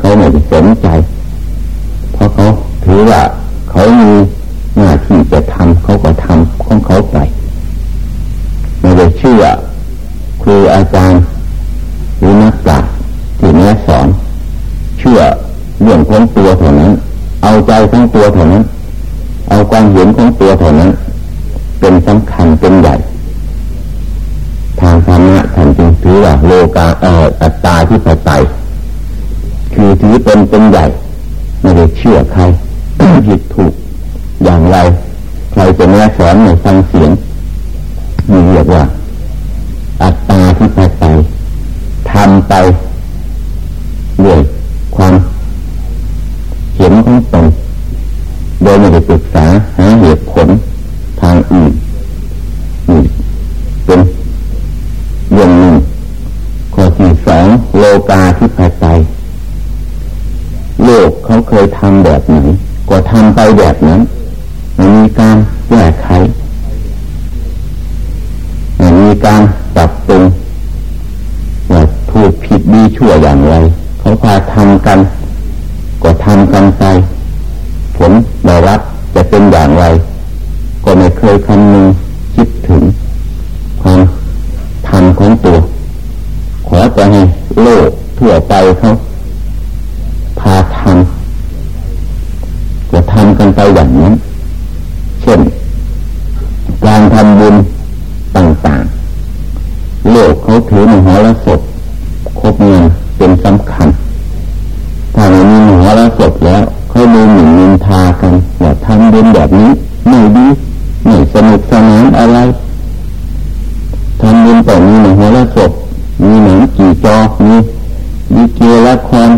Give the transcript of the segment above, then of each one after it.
เขาไม่สนใจ เพราะเขาถือว่าเขามีหน้าที่จะทำเขาก็ทำของเขาไปไม่ได้เชื่อครูอาจารย์หรือนักปราชญ์ที่แนะสอน เชื่อเรื่องของตัวเท่านั้น เอาใจของตัวเท่านั้น เอาความเห็นของตัวเท่านั้น เป็นสำคัญเป็นใหญ่ ทางธรรมะท่านจึงถือว่าโลกาเอ่ออัตตาที่ปไตย ถือเป็นเป็นใหญ่ไม่ได้เชื่อใครผิดถูกอย่างไร ใครจะแนะสอนในฟังเสียงมีเรียกว่า เคยทำแบบไหนก็ทำไปแบบนั้นไม่มีการแก้ไขไม่มีการปรับปรุงว่าถูกผิดดีชั่วอย่างไร เขาพาทำกัน ก็ทำกันไป ผลได้รับจะเป็นอย่างไร ก็ไม่เคยคำนึงคิดถึงความทำของตัว ขอจะให้โลกทั่วไปเขา ดีเกละคร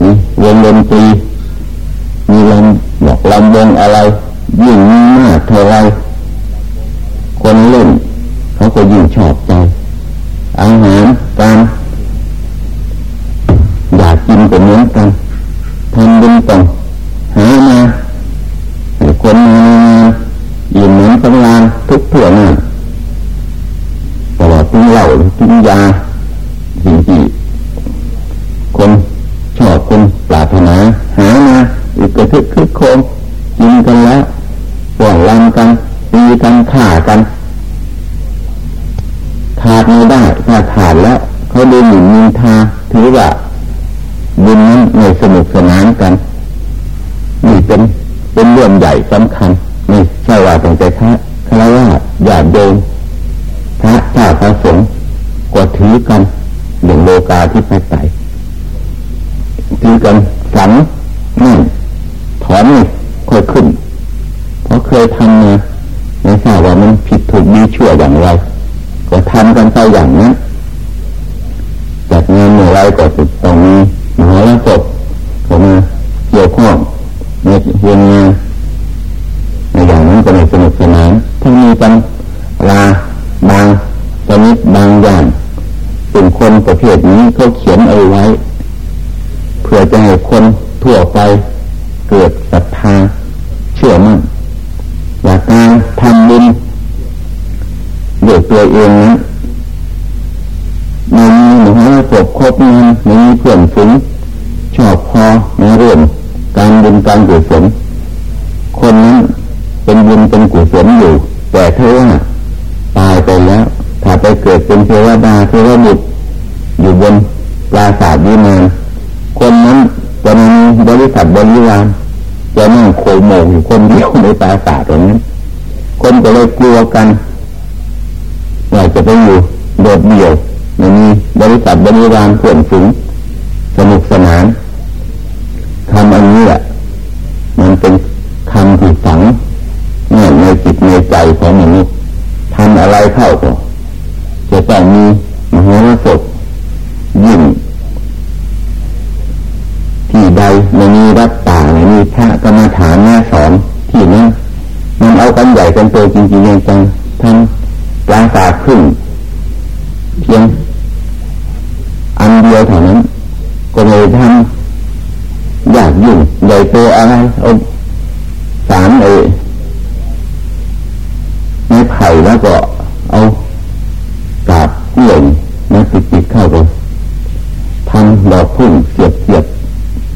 มีเรียนดนตรีมีลำบอกลำวงอะไร ทึกคึกโคมกินกันแล้วห่วงลำกันตีกันฆ่ากันขาดไม่ได้ถ้าขาดแล้ว เขาดูหมิ่นนินทาถือว่าบุญนั้นไม่สนุกสนานกันนี่เป็นเป็นเรื่องใหญ่สำคัญไม่ใช่ว่าตั้งใจพระคารวะญาติโยมพระเจ้าพระสงฆ์ก็ถือกันอย่างโลกาที่ไปไตถือกันฝังนั่น อนนี่ค่อยขึ้น เพราะเคยทำมาไม่ทราบว่ามันผิดถูกดีชั่วอย่างไร ก็ทำกันไปอย่างนั้นจากงานเมื่อไรก็จะต้องมีมหาลสพเข้ามาเกี่ยวข้องในเรียนงานในอย่างนั้นก็ไม่สนุกสนานทั้งมีกันลาบางชนิดบางอย่างเป็นคนประเภทนี้เขาเขียนเอาไว้ เพื่อจะให้คนทั่วไปเกิด ตัวเองนั้นไม่มีหมหาศพครบงานไม่มีเพื่อนฝูงชอบพอในเรื่องการบุญการกุศลคนนั้นเป็นบุญเป็นกุศลอยู่ แต่เธอว่าตายไปแล้ว ถ้าไปเกิดเป็นเทวดาเทวบุตรอยู่บนปราสาทวิมานคนนั้นจะมีบริษัทบริวารจะนั่งโคยโมงอยู่คนเดียวในปราสาทตรงนั้นคนก็เลยกลัวกัน อยากจะไปอยู่โดดเดี่ยวไม่มีบริษัทบริวารเพื่อนฝูงสนุกสนานทำอันนี้แหละมันเป็นคำที่ฝังแน่ในจิตในใจของมนุษย์ทำอะไรเข้าก็จะต้องมี ใหญ่โตอะไรเอาสารเอไม้ไผ่แล้วก็เอากาบเหล่งมาติดติดเข้าไปทำดอกพุ่งเสียบเสียบ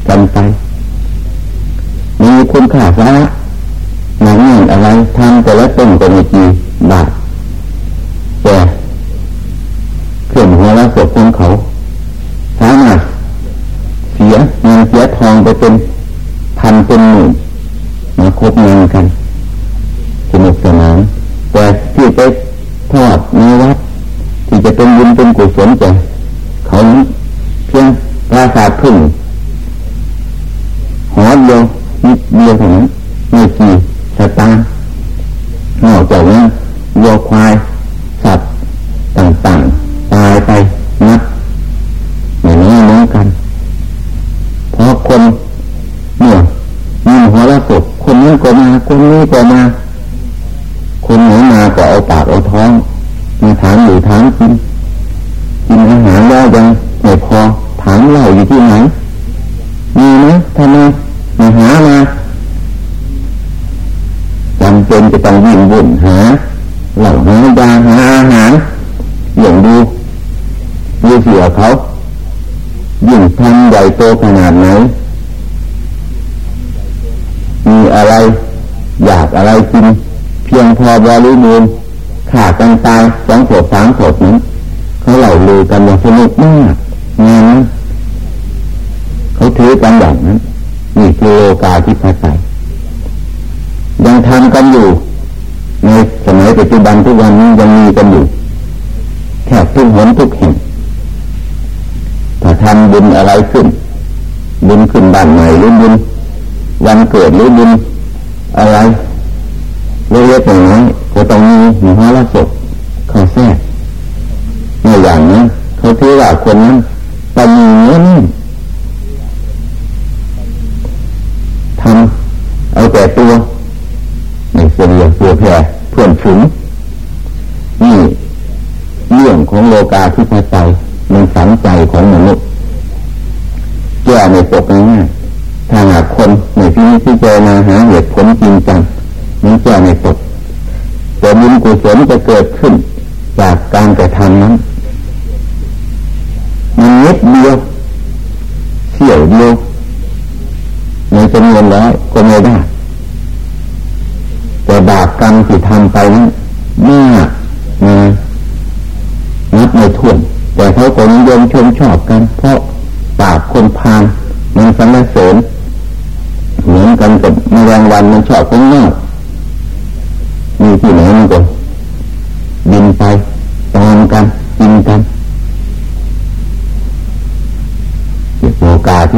กันไป มีคุณค่าสาระหนังเงินอะไรทำแต่ละต้นก็มีกี่บาทแต่เครื่องหัวละศพของเขาสามารถเสียเงินเสียทองไปเป็นามอยู่ถามกินกินอาหารแล้วยังไม่พอถามเล่าอยู่ที่ไหนมีไหมทำไมมาหามาจำเป็นจะต้องวิ่งวุ่นหาเหล่าหายาหาอาหารอย่างดูดูเสียเขายิ่งทำใหญ่โตขนาดไหนมีอะไร อยากอะไรกิน เพียงพอบริมูล ขาดกันตายสองศพสามศพนั้นเขาเหล่าลือกันอย่างสนุกมากงานนั้นเขาถือกันอย่างนั้นนี่คือโลกาทิพย์ใจยังทำกันอยู่ ในสมัยปัจจุบันทุกวันนี้ยังมีกันอยู่แค่ทุกหนทุกแห่งถ้าทำบุญอะไรขึ้น บุญขึ้นบ้านใหม่หรือบุญวันเกิดหรือบุญอะไรเล็กๆน้อยๆ ก็ต้องมีหมู่ละศพเขาแทรกในอย่างนั้นเขาถือว่าคนนั้นปมีเงินทำเอาแต่ตัวในเสียตัวแพรเพื่อนฝูงนี่เรื่องของโลกาทิพย์ใจมันสังใจของมนุษย์แก้ในตกง่าย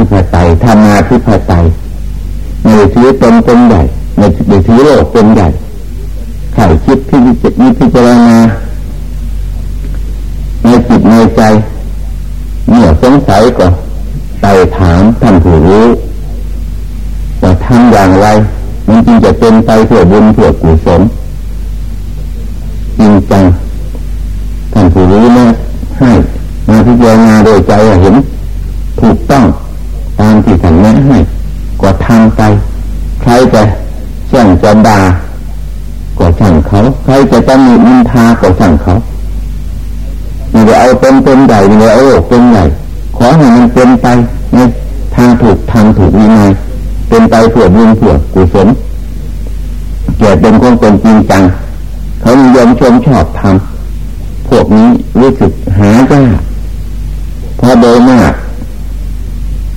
อกาที่พระไตธรรมาที่พระไตไม่ได้ถือตนเป็นใหญ่ไม่ได้ถือโลกเป็นใหญ่ไข่คิดที่จิตนี้พิจารณาในจิตในใจเมื่อสงสัยก็ไต่ถามท่านผู้รู้ว่าทำอย่างไร มันจึงจะเป็นไปเพื่อบุญเพื่อกุศลจริงจังท่านผู้รู้นะให้มาพิจารณาโดยใจเห็นถูกต้องตามที่ท่านแนะให้ก็ทำไป ใครจะเช่ง จะด่าก็ช่างเขาใครจะตำหนิมินทาก็ช่างเขาไม่ได้เอาเป็นเป็นใหญ่ไม่ได้เอาโลกเป็นใหญ่ขอให้มันเป็นไปในทางถูกทางถูกวินัยเป็นไปเพื่อบุญเพื่อกุศลเกิดเป็นคนเป็นจริงจังเขานิยมชมชอบทำพวกนี้รู้สึกหายากพอโดยมาก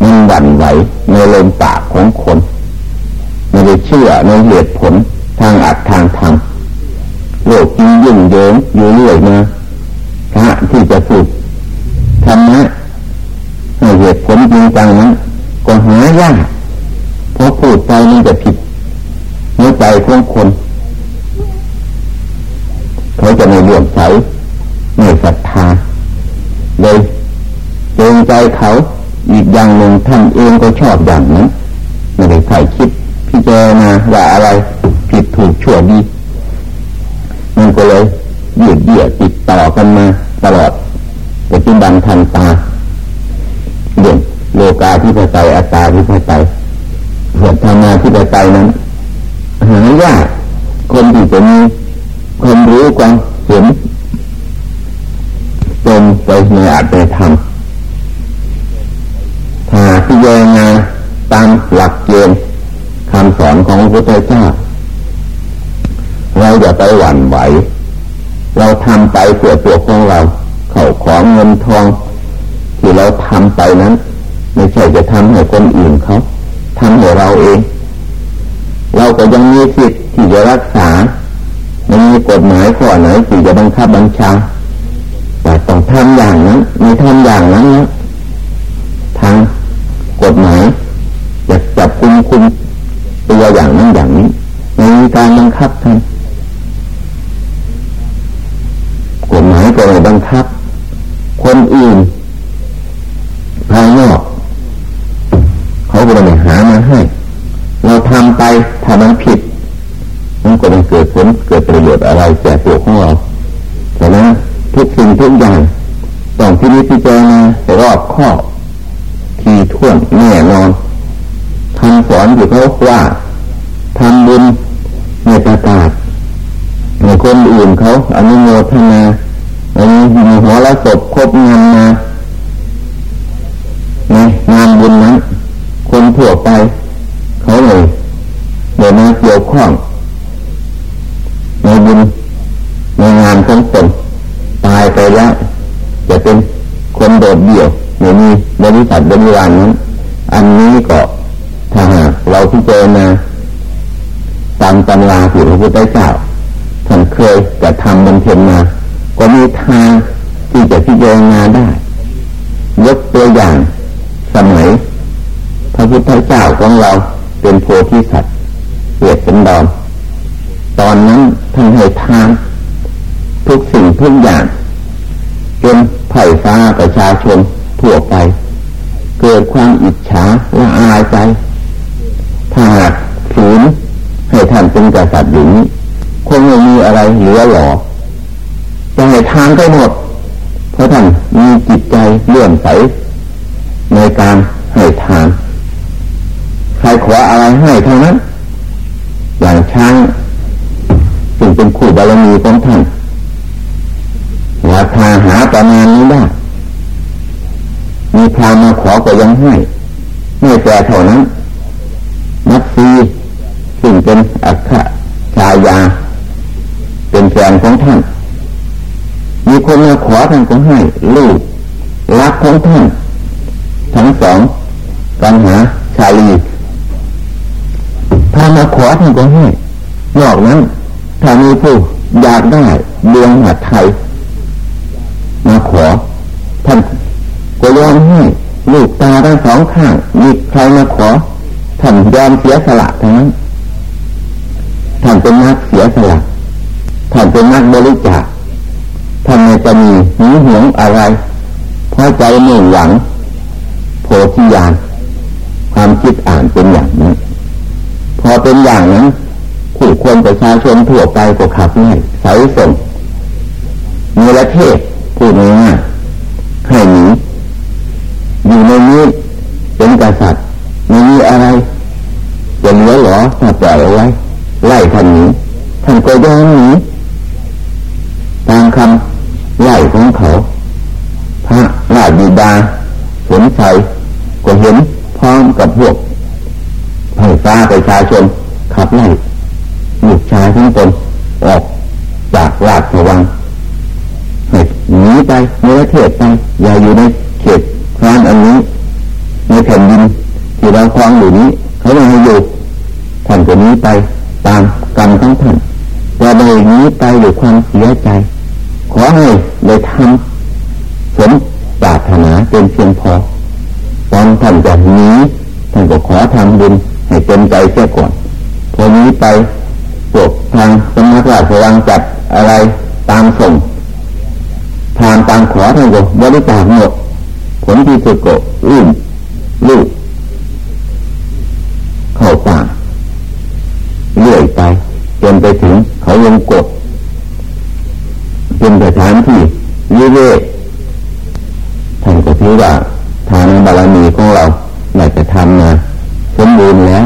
มันหวั่นไหวในลมปากของคน ไม่ได้เชื่อในเหตุผลทางอัดทางธรรมโลกจริงยิ่งเยิงอยู่เรื่อยมาพระที่จะฝึกธรรมะให้เหตุผลจริงจังนั้นก็หายากเพราะพูดไปมันจะผิดเนื้อใจของคนเขาจะไม่เลื่อมใสไม่ศรัทธาเลยเกรงใจเขาอีกอย่างหนึ่งท่านเองก็ชอบอย่างนั้นไม่ได้ใครคิด จารณาว่าอะไรผิดถูกชั่วดี มันก็เลยยืดเยื้อติดต่อกันมาตลอดปัจจุบันทันตาเรื่องโลกาที่ปไตยอัตตาที่ปไตยส่วนธรรมาที่ปไตยนั้นหายากคนที่จะมีความรู้ความเห็นตรงไปในอาจในธรรมถ้าที่เยงาตามหลักเกณฑ์ อนของพระพุทธเจ้าเราอย่าไปหวั่นไหว เราทำไปเพื่อตัวของเรา เขาของเงินทอง ที่เราทำไปนั้น ไม่ใช่จะทำให้คนอื่นเขาทำให้เราเอง เราก็ยังมีสิทธิ์ที่จะรักษาไม่มีกฎหมายข้อไหนที่จะบังคับบัญชาแต่ต้องทำอย่างนั้นไม่ทำอย่างนั้นนะทางกฎหมายจะจับคุมคุม การบังคับทำกฎหมายก็ไม่บังคับ คนอื่นภายนอกเขาก็ไม่หามาให้ เราทำไปถ้ามันผิด มันก็ไม่เกิดผลเกิดประโยชน์อะไรแก่ตัวของเราฉะนั้นทุกสิ่งทุกอย่างต้องที่นี้พิจารณารอบข้อทีท่วนแน่นอนคำสอนอยู่เขาว่าทำบุญ ในประกาศในคนอื่นเขาอนุโมทนาอันนี้มีหัวละศพครบงานมาในงานบุญนั้น คนทั่วไป เขาเลยเดี๋ยวมาเกี่ยวข้องในบุญในงานของตนตายไปแล้วจะเป็นคนโดดเดี่ยวไม่มีบริษัทบริวารนั้น อันนี้ก็ถ้าหากเราพิจารณาามตำราที่พระพุทธเจ้าท่านเคยจะทำบนเพ็ญมา ก็มีทางที่จะพิจารณาได้ ยกตัวอย่างสมัยพระพุทธเจ้าของเราเป็นโพธิสัตว์เสียเป็นดอนตอนนั้นท่านให้ทานทุกสิ่งทุกอย่างจนไผ่ฟ้าประชาชนทั่วไป เกิดความอิจฉาละอายใจถ้าหากฝืนให้ท่าน เป็นกษัตริย์อยู่นี้คงไม่มีอะไรเหลือหรอยังไงทางก็หมด ขอท่าให้ลูกรักของท่านทั้งสองปัญหาชาลีพามาขอท่านก็ให้นอกนั้น ถ้ามีผู้อยากได้ดวงหัดไทยมาขอ ท่านก็ยอมให้ลูกตาทั้งสองข้างมีใครมาขอท่านยอมเสียสละทั้งนั้นท่านเป็นนักเสียสละท่านเป็นนักบริจาค ท่านไม่จะมีหิวหวงอะไร เพราะใจไม่หวัง โพธิญาณความคิดอ่านเป็นอย่างนั้นพอเป็นอย่างนั้นผู้คนประชาชนทั่วไปก็ขับไล่ใส่ส่งมีประเทศพูดง่ายให้หนีอยู่ในนี้เป็นกษัตริย์ม่มีอะไรจะเหลือหรอถ้าปล่อยเอาไว้ไล่ท่านหนีท่านก็ยอมหนี ไล่ลูกชายทั้งตนออกจากราชวังหนีไปในประเทศไปอย่าอยู่ในเขตครานอันนี้ในแผ่นดินที่เราคลองอยู่นี้ เขาไม่ให้อยู่ท่านก็นี้ไปตามกรรมของท่านแต่ใดนี้ไปด้วยความเสียใจ ขอให้ได้ทำสมปรารถนาเป็นเพียงพอตอนท่านจะหนีท่านก็ขอทำบุญให้เต็มใจเสียก่อนพอนี้ไปพวกทางสมณราชวังจัดอะไรตามส่ง ทานตามขอก็บริจาคหมดผลที่สุดก็อื่นลูกเข้าป่าเลื่อยไปจนไปถึงเขาวงกดเป็นสถานที่วิเวกท่านก็ถือว่าทางบารมีของเราอยากจะทำมาสมบูรณ์แล้ว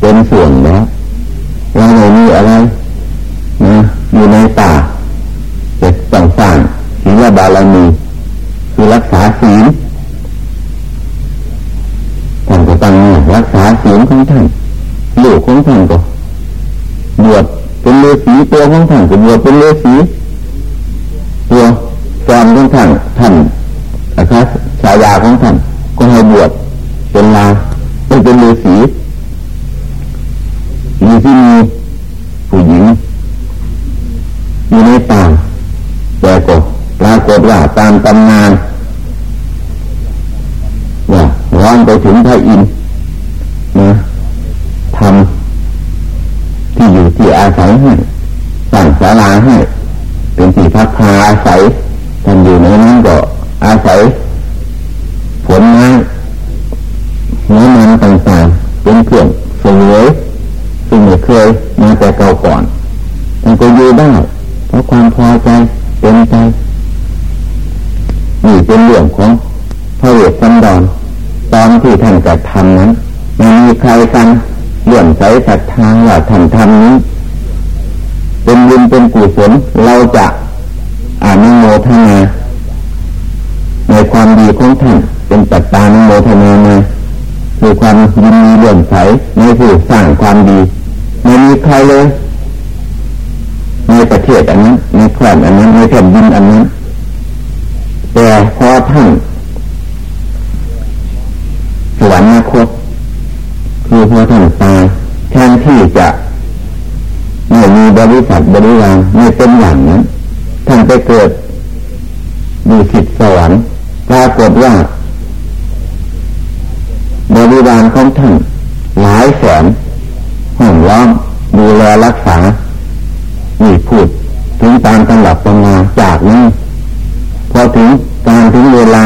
เป็นส่วนแล้วเราไม่มีอะไรนะอยู่ในป่าจะต้องสร้างศีลบารมีคือรักษาศีล ตัวของท่านก็บวชเป็นฤาษีตัวจอมของท่านท่านนะครับฉายาของท่านก็ให้บวชเป็นลาเป็นฤาษีมีที่มีผู้หญิงอยู่ในป่าแต่ก็ปรากฏว่าตามตำนานว่าร้อนไปถึงพระอินทร์ วยซึ่งไม่เคยมาแต่เก่าก่อนมันก็อยู่ได้เพราะความพอใจเป็นใจนี่เป็นเรื่องของพระเวสสันดรตอนที่ท่านจะทำนั้นไม่มีใครกันเลื่อมใสศรัทธาว่าท่านทำนี้ เป็นบุญเป็นกุศลเราจะอานุโมทนาในความดีของท่านเป็นปัจจานุโมทนามา คือความยินดีเลื่อมใสในผู้สร้างความดีไม่มีใครเลย ในประเทศอันนั้นในแคว้นอันนั้นในแผ่นดินอันนั้นแต่พอท่านสวรรคตคือพอท่านตายแทนที่จะไม่มีบริษัทบริวารไม่เป็นอย่างนั้นท่านไปเกิดดูสิทสวรรค์ปรากฏว่า บารของท่านหลายแสนห้องล้อมดูแลรักษานี่พูดถึงตามตำรับตำนาจากนั้นพอถึงการถึงเวลา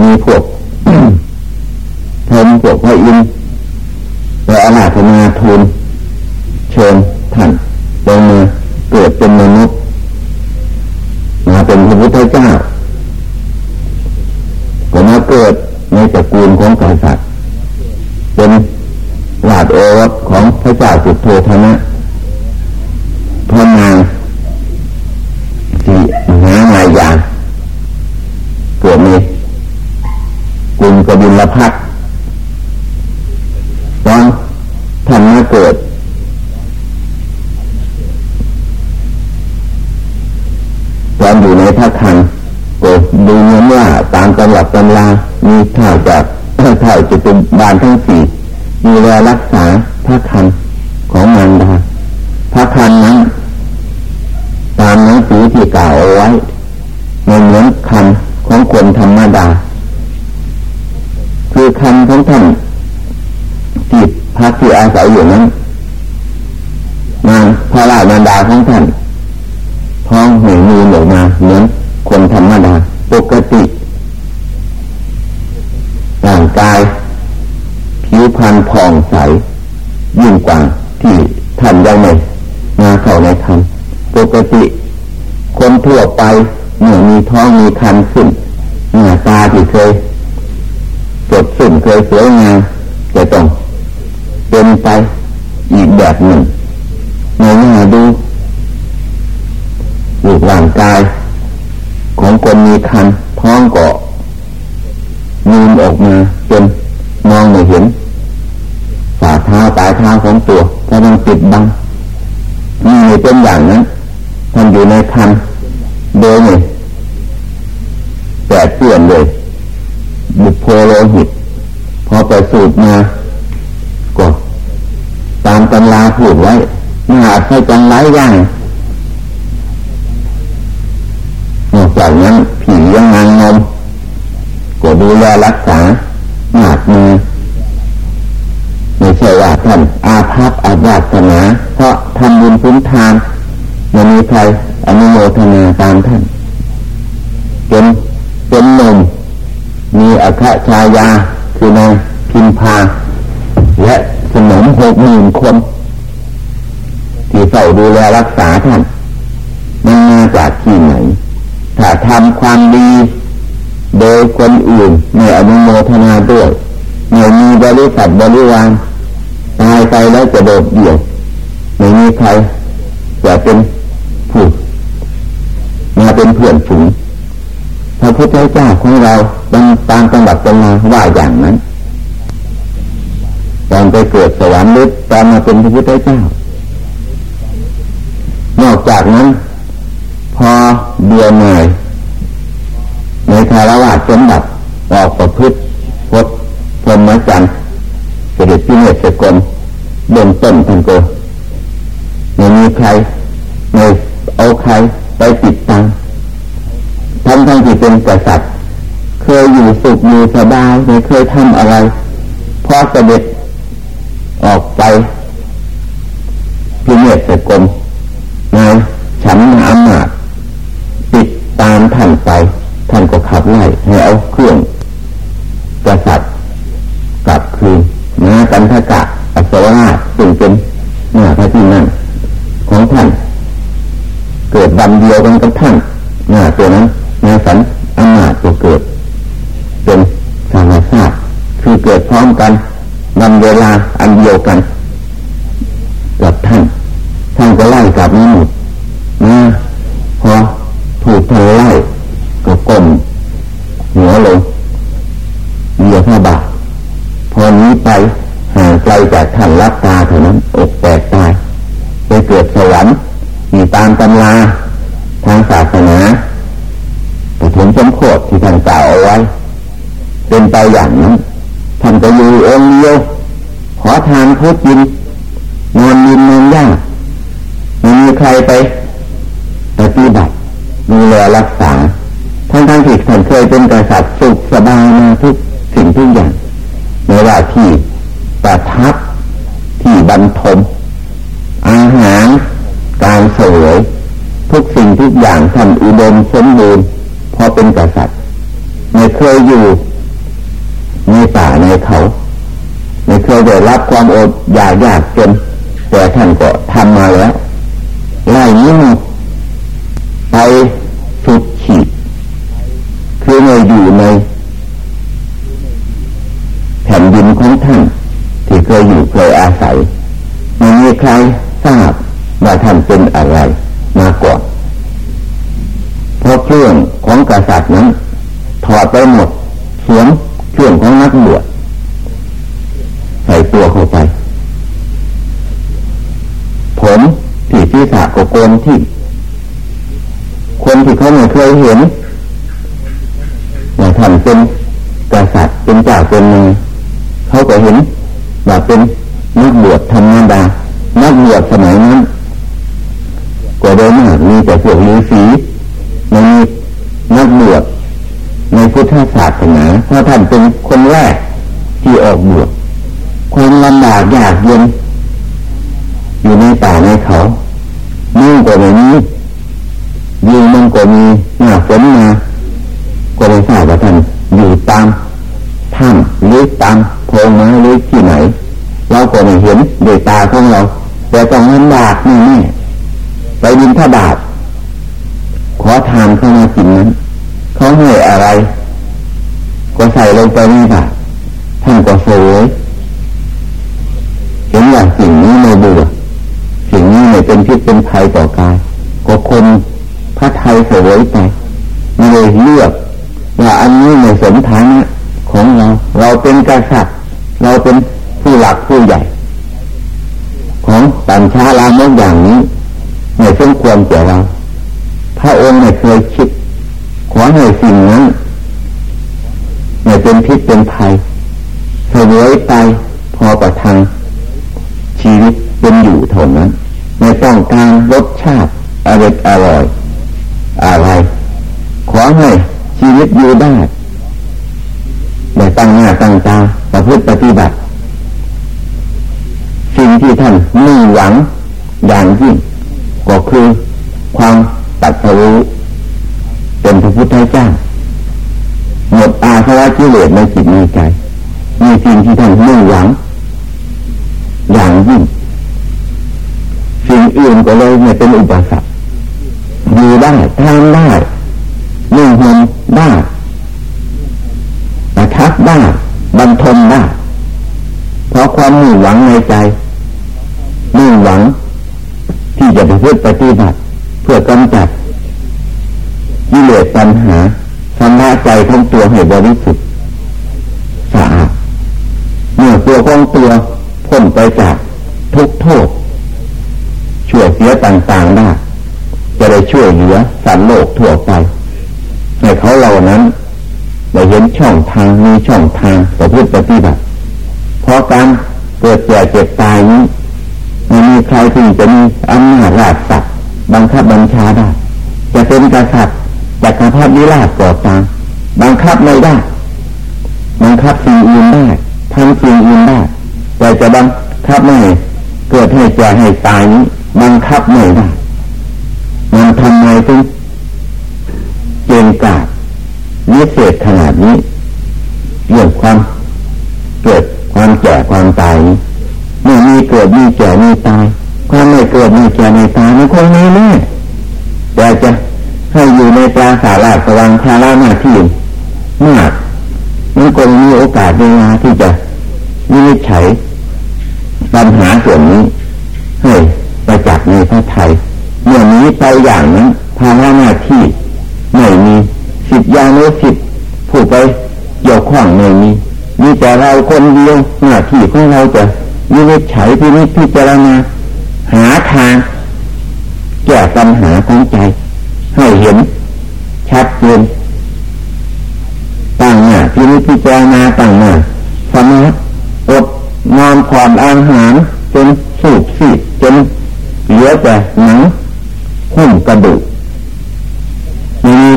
มีพวก กูลของกษัตริย์เป็นราชโอรสของพระเจ้าสุโธธนะ ข่าวจะเป็นบานทั้งสี่มีแลรักษาพระคันของมารดาพระคันนั้นตามหนังสือที่กล่าวเอาไว้ในเหมือนคันของคนธรรมดา คือคันของท่านที่พักที่อาศัยอยู่นั้นนางพระราชดาของท่านท้องเหงมือออกมาเหมือนคนธรรมดาปกติร่างกาย พรรณผ่องใส ยิ่งกว่าที่ท่านยังไม่มาเข้าในธรรมปกติคนทั่วไปเมื่อมีท้องมีคันขึ้นหน้าตาที่เคยสดสุ่มเคยสวยงามจะต้องเป็นไปอีกแบบหนึ่งในหน้าดูรูปร่างกาย ของคนมีคันท้องเกาะนูนออกมาจนมองไม่เห็น ท้าของตัวก็ต้องปิดบังนี่เป็นอย่างนั้นท่านอยู่ในคันโดยไม่แปดเปลี่ยนเลยบุพโพโลหิต พอไปสูดมาก็ตามตำราพูดไว้มหาให้จังไรย่างนอกจากนั้นผียังนางนมก็ดูแลรักษา ท่านอาภัพอาญาสนา เพราะทำบุญพุ้นทานไม่มีใครอนุโมทนาตามท่านจนเป็นนมมีอคชายา คือนางพิมพา และสนมหกหมื่นคน ที่เฝ้าดูแลรักษาท่านมันมาจากที่ไหน ถ้าทำความดี โดยคนอื่นในอนุโมทนาด้วยไม่มีบริษัทบริวารายไปแล้วจะโดดเดี่ยวไม่มีใครจะเป็นผู้มาเป็นเพื่อนฝูงพระพุทธเจ้าของเราตามตามจังหวัดตรงมาว่าอย่างนั้นตอนไปเกิดสวรรค์หรือตอนมาเป็นพระพุทธเจ้า นอกจากนั้น พอเบื่อหน่ายในคารวะสมบัติออกประพฤติพดพรหมจรรย์เสด็จพิเนศกล เดินต้นทันโกไม่มีใครไม่เอาใครไปติดตังท่านทั้งที่เป็นกษัตริย์ เคยอยู่สุขอยู่สบายไม่เคยทำอะไรพอเสด็จ ในที่นั่นของท่าน เกิดวันเดียวกันกับท่านหน้าตัวนั้นนายสันอำนาจตัวเกิด เป็นสามชาติคือเกิดพร้อมกันวันเวลาอันเดียวกัน อย่างนั้นท่านก็อยู่องค์เดียวขอทานพุทธินนอนยินนอนยากไม่มีใครไปปฏิบัติดูแลรักษาทั้งทั้งที่ท่านเคยเป็นกษัตริย์สุขสบายมาทุกสิ่งทุกอย่างไม่ว่าที่ประทับที่บรรทมอาหารการเสวยทุกสิ่งทุกอย่างท่านอุดมสมบูรณ์พอเป็นกษัตริย์ไม่เคยอยู่ ป่าในเขาไม่เคยได้รับความอดอยากยากจนแต่ท่านก็ทำมาแล้วไล่ยิ้ ศีรษะก็โกนที่ คนที่เขาไม่เคยเห็นว่าท่านเป็นกษัตริย์เป็นเจ้าเป็นนายเขาก็เห็นว่าเป็นนักบวชธรรมดานักบวชสมัยนั้นก็โดยมากมีแต่พวกฤาษีไม่มีนักบวชในพุทธศาสนาเพราะท่านเป็นคนแรกที่ออกบวชความลำบากยากเย็นอยู่ในป่าในเขา มุ่งกว่านี้ยิงมันก็มีหน้าฝนมาก็ไม่ทราบว่าท่านอยู่ตามถ้ำหรือตามโพรงไม้หรือที่ไหนเราก็ไม่เห็นด้วยตาของเรา แต่ต้องลำบากนี่แน่ไปดินทบาทขอทานเข้ามากินนั้นเขาให้อะไร ก็ใส่ลงไปนี่บาทท่านก็สวยเห็นว่าสิ่งนี้ไม่เบื่อ เป็นพิษเป็นภัยต่อกายก็คนพระไทยเสวยไปไม่เลยเลือกว่าอันนี้ในสมฐานะของเรา เราเป็นกษัตริย์เราเป็นผู้หลักผู้ใหญ่ ของตันชาลามกอย่างนี้ไม่สมควรแก่เราพระองค์ไม่เคยคิด ขอให้สิ่งนั้นไม่เป็นพิษเป็นภัยเสวยไปพอประทังชีวิตเป็นอยู่เท่านั้น ไม่ต้องการรสชาติอร่อยอร่อย อะไร ขอให้ชีวิตอยู่ได้แต่ตั้งหน้าตั้งตาประพฤติปฏิบัติ สิ่งที่ท่านมุ่งหวังอย่างยิ่งก็คือความตัดสู้เป็นพระพุทธเจ้าหมดอาสวะกิเลสในจิตในใจมีสิ่งที่ท่านมุ่งหวัง อย่างยิ่งสิ่ง อื่นก็เลยไม่เป็นอุปสรรคอยู่ได้ทำได้นุ่งห่มได้ประทับได้บรรทมได้เพราะความมุ่งหวังในใจมุ่งหวัง ที่จะไปพึ่งปฏิบัติเพื่อกำจัดกิเหลสปัญหาชำระใจของตัวให้บริสุทธิ์สะอาดเมื่อตัวของตัวพ้นไปจากทุกโทษ ช่วยเสียต่างๆได้จะได้ช่วยเหลือสัตว์โลกทั่วไปใน เขาเหล่านั้นได้เห็นช่องทางมีช่องทางประพฤติปฏิบัติเพราะการเกิดแก่เจ็บตายนี้ม่มีใครที่จะมีอำนาจราชสัตว์บังคับบัญชาได้จะเป็นกษัตริย์จักรพรรดิราชก่อตามบังคับไม่ได้บังคับสิ่งอื่นได้ทำสิ่งอื่นได้แต่จะบังคับไม่เกิดให้แก่ให้ตายนี้บังคับไม่ได้มันทำไมถึงเจงกาด วิเศษขนาดนี้เรื่องความเกิดความแก่ความตายมีเกิดมีแก่มีตายความไม่เกิดมีแก่มีตายมันคงมีแน่แต่จะให้อยู่ในปราสาทราชวังคาราหน้าที่มากมันคงมีโอกาสเวลาที่จะวินิจฉัยปัญหาส่วนนี้ให้ประจักษ์ในพระไทยเมื่อนี้ไปอย่างนั้นภาระหน้าที่ สิทธิยานุสิทธิผู้ไปเกี่ยวข้องไม่มีมีแต่เราคนเดียวหน้าที่ของเราจะวินิจฉัยพินิจพิจารณาหาทางแก้ปัญหาของใจ ให้เห็น ชัดเจนตั้งหน้าพินิจพิจารณาตั้งหน้าสมาอดนอนผ่อนอาหารจนสูบสีจนเหลือแต่หนัง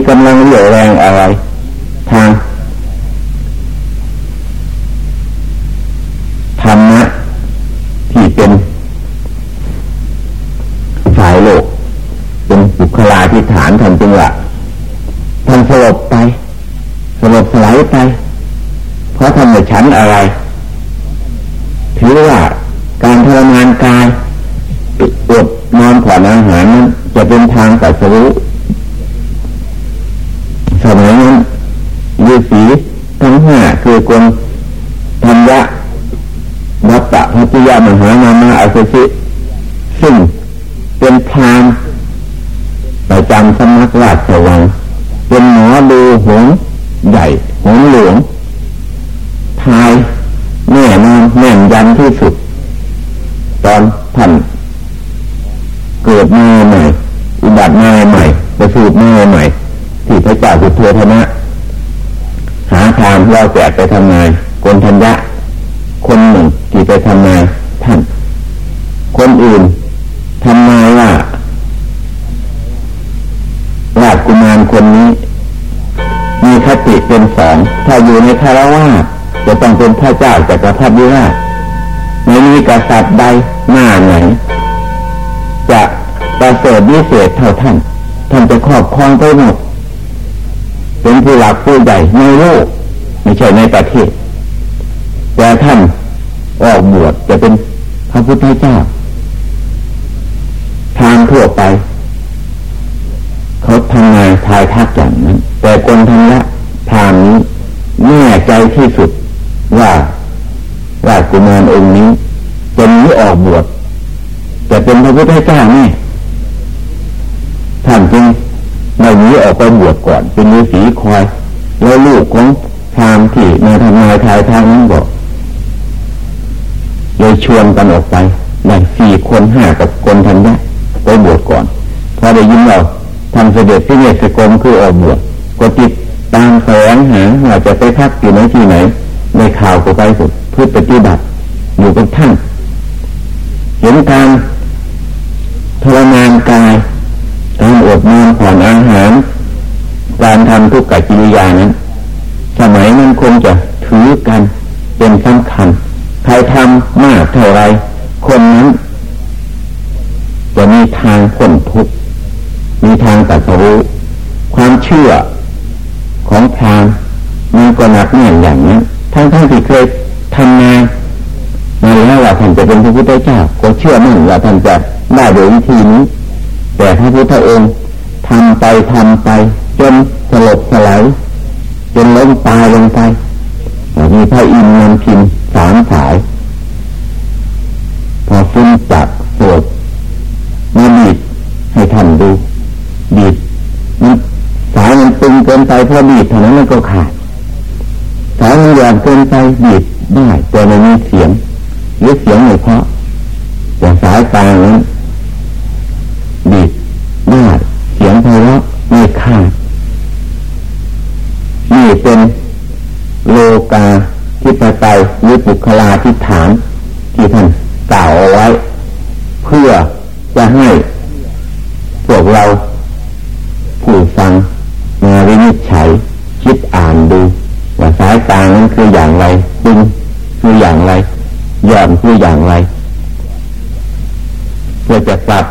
กำลังเหลือแรงอะไร ทางธรรมะที่เป็นสายโลก เป็นบุคลาธิฐานทำจังหวะทำสลบไปสลบสลายไป เพราะทำในชั้นอะไร นามาอาศิสิซึ่งเป็นพานประจำสำนักราชวังเป็นหมอดูหงใหญ่หงหลวงทายแน่นอนแน่นยันที่สุด ตอนท่านเกิดมาใหม่ อุบัติมาใหม่ประสูติมาใหม่ที่พระเจ้าสุโธธนะ หาทางเราแจกไปทำงานกนทัญญะ คนหนึ่งที่ไปทำงานท่าน คนนี้ มีคติเป็นสองถ้าอยู่ในคารวะจะต้องเป็นพระเจ้าจักรพรรดิราชไม่มีกษัตริย์ใดหน้าไหน จะประเสริฐวิเศษเท่าท่าน ท่านจะครอบครองไปหมดเป็นผู้หลักผู้ใหญ่ในโลกไม่ใช่ในประเทศ แต่ท่านออกบวชจะเป็นพระพุทธเจ้า ทางทั่วไป เขาทำงานทายทักอย่างนั้น แต่คนทำละทางนี้แน่ใจ ที่สุดว่ารากุมารองค์นี้จะนี้ออกบวชจะเป็นพระพุทธเจ้าแน่ท่านจึงไม่หนีออกไปบวชก่อน เป็นฤาษีคอย แล้วลูกของพรามที่มาทำนายทายทางนั้นบอกเลยชวนกันออกไปในสี่คนห้ากับคนทันยะไปบวชก่อนพอได้ยินเราทำเสด็จที่เนสกรมคือออกบวชก็ติด ตามแสวงหาว่าจะไปพักอยู่ในที่ไหน ในข่าวก็ไปสุดพื่อปฏิบัติอยู่กับท่านเห็นการทรมานกายการอดนอนผ่อนอาหาร การทำทุกขกิริยานั้นสมัยนั้นคงจะถือกันเป็นสำคัญใครทำมากเท่าไร คนนั้น จะมีทางพ้นทุกข์มีทางตัดสู้ความเชื่อของพราม มัน ก็หนักแน่นอย่างนี้ทั้งทั้งที่เคยทำงามาแล้วว่าท่านจะเป็นพระพุทธเจ้าก็เชื่อมั่นว่าท่านจะได้โดยวิธีนี้ แต่พระพุทธองค์ทำไปทำไป จนสลบสลายจนล้มตายลงไปมีพระอินทร์นำพิมพ์สามสาย พอฟุ้นจับสวดมาบีดให้ท่านดูบีดมันสายมันตึงเกินไปพอบีดเท่านั้นมันก็ขาด สายมันหย่อนเกินไปบีดได้แต่ไม่มีเสียงหรือเสียงไม่เพราะแต่างสายกลางนั้นบีดได้เสียงไพเราะไม่ขาดนี่เป็นโลกาทิปไตยหรือบุคลาธิฐานที่ท่านกล่าวเอาไว้ เพื่อจะให้พวกเรา ต่างนั้นคืออย่างไรจริงคืออย่างไรย่อนคืออย่างไรเพื่อจะปรับ